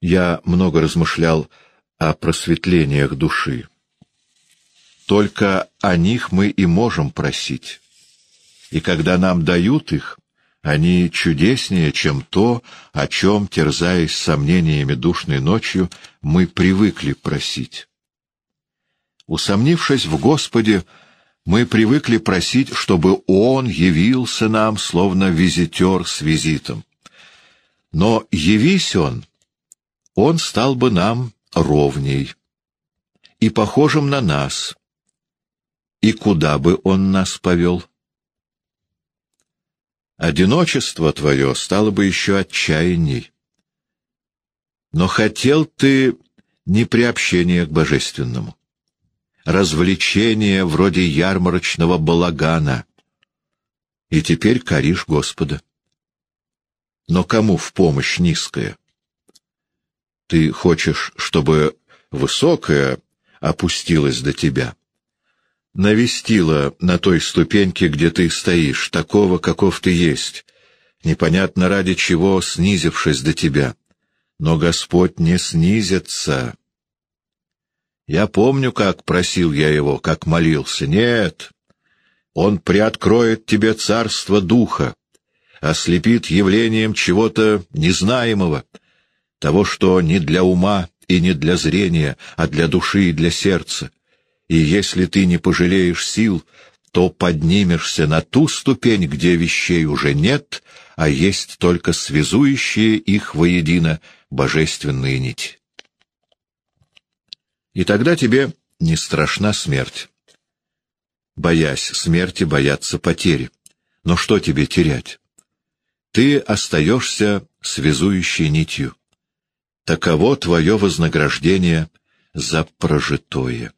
Я много размышлял о просветлениях души. Только о них мы и можем просить. И когда нам дают их, они чудеснее, чем то, о чем, терзаясь сомнениями душной ночью, мы привыкли просить. Усомнившись в Господе, мы привыкли просить, чтобы Он явился нам, словно визитер с визитом. Но явись Он, Он стал бы нам ровней и похожим на нас. И куда бы Он нас повел? одиночество твое стало бы еще отчаянней. Но хотел ты не приобщения к божественному, развлечения вроде ярмарочного балагана, и теперь коришь Господа. Но кому в помощь низкая? Ты хочешь, чтобы высокая опустилась до тебя? навестила на той ступеньке, где ты стоишь, такого, каков ты есть, непонятно ради чего снизившись до тебя. Но Господь не снизится. Я помню, как просил я его, как молился. Нет, он приоткроет тебе царство духа, ослепит явлением чего-то незнаемого, того, что не для ума и не для зрения, а для души и для сердца и если ты не пожалеешь сил, то поднимешься на ту ступень, где вещей уже нет, а есть только связующие их воедино божественные нити. И тогда тебе не страшна смерть. Боясь смерти, бояться потери. Но что тебе терять? Ты остаешься связующей нитью. Таково твое вознаграждение за прожитое.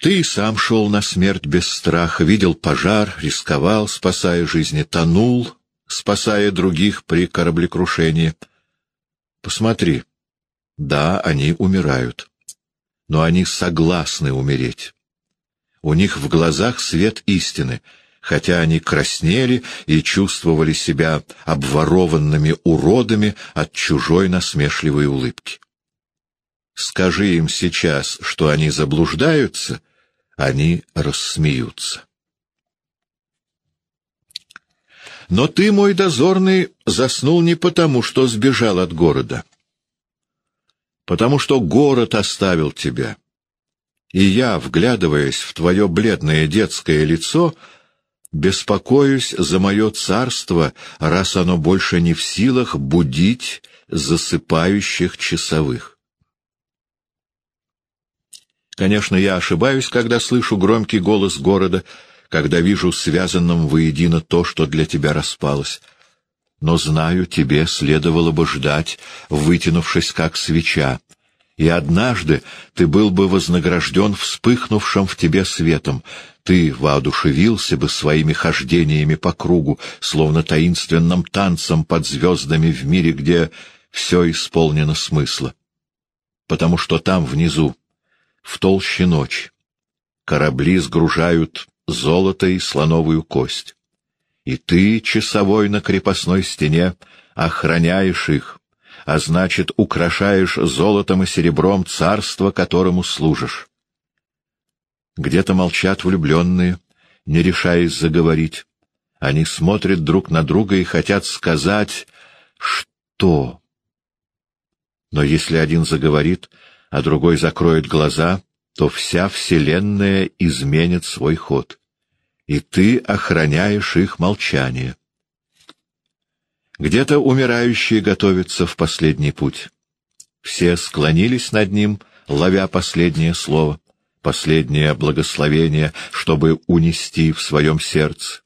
Ты сам шел на смерть без страха, видел пожар, рисковал, спасая жизни, тонул, спасая других при кораблекрушении. Посмотри. Да, они умирают. Но они согласны умереть. У них в глазах свет истины, хотя они краснели и чувствовали себя обворованными уродами от чужой насмешливой улыбки. Скажи им сейчас, что они заблуждаются, они рассмеются. Но ты, мой дозорный, заснул не потому, что сбежал от города, потому что город оставил тебя. И я, вглядываясь в твое бледное детское лицо, беспокоюсь за мое царство, раз оно больше не в силах будить засыпающих часовых. Конечно, я ошибаюсь, когда слышу громкий голос города, когда вижу связанным воедино то, что для тебя распалось. Но знаю, тебе следовало бы ждать, вытянувшись как свеча, и однажды ты был бы вознагражден вспыхнувшим в тебе светом, ты воодушевился бы своими хождениями по кругу, словно таинственным танцем под звездами в мире, где все исполнено смысла. Потому что там внизу, в толще ночи. Корабли сгружают золото и слоновую кость. И ты, часовой на крепостной стене, охраняешь их, а значит, украшаешь золотом и серебром царство, которому служишь. Где-то молчат влюбленные, не решаясь заговорить. Они смотрят друг на друга и хотят сказать «что?». Но если один заговорит, а другой закроет глаза, то вся Вселенная изменит свой ход, и ты охраняешь их молчание. Где-то умирающие готовятся в последний путь. Все склонились над ним, ловя последнее слово, последнее благословение, чтобы унести в своем сердце.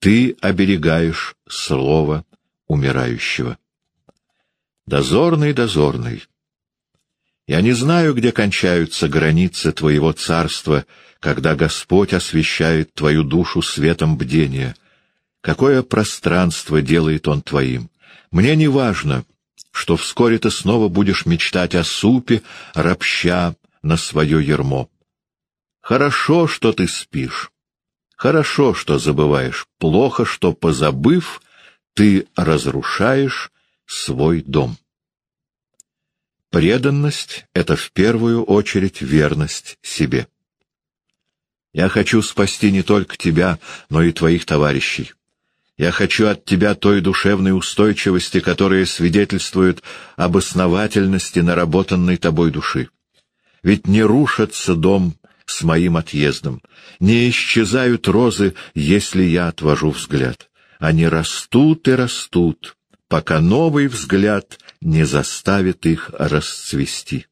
Ты оберегаешь слово умирающего. Дозорный, дозорный, я не знаю, где кончаются границы твоего царства, когда Господь освещает твою душу светом бдения. Какое пространство делает Он твоим? Мне не важно, что вскоре ты снова будешь мечтать о супе, ропща на свое ермо. Хорошо, что ты спишь. Хорошо, что забываешь. Плохо, что, позабыв, ты разрушаешь свой дом. Преданность — это в первую очередь верность себе. Я хочу спасти не только тебя, но и твоих товарищей. Я хочу от тебя той душевной устойчивости, которая свидетельствует об основательности наработанной тобой души. Ведь не рушится дом с моим отъездом, не исчезают розы, если я отвожу взгляд. Они растут и растут, пока новый взгляд не заставит их расцвести.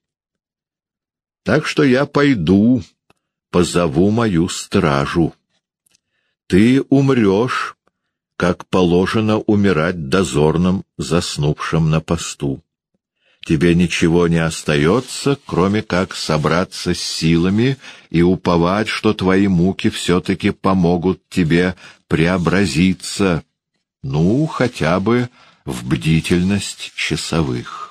Так что я пойду, позову мою стражу. Ты умрешь, как положено умирать дозорным, заснувшим на посту. Тебе ничего не остается, кроме как собраться с силами и уповать, что твои муки все-таки помогут тебе преобразиться, ну, хотя бы в бдительность часовых.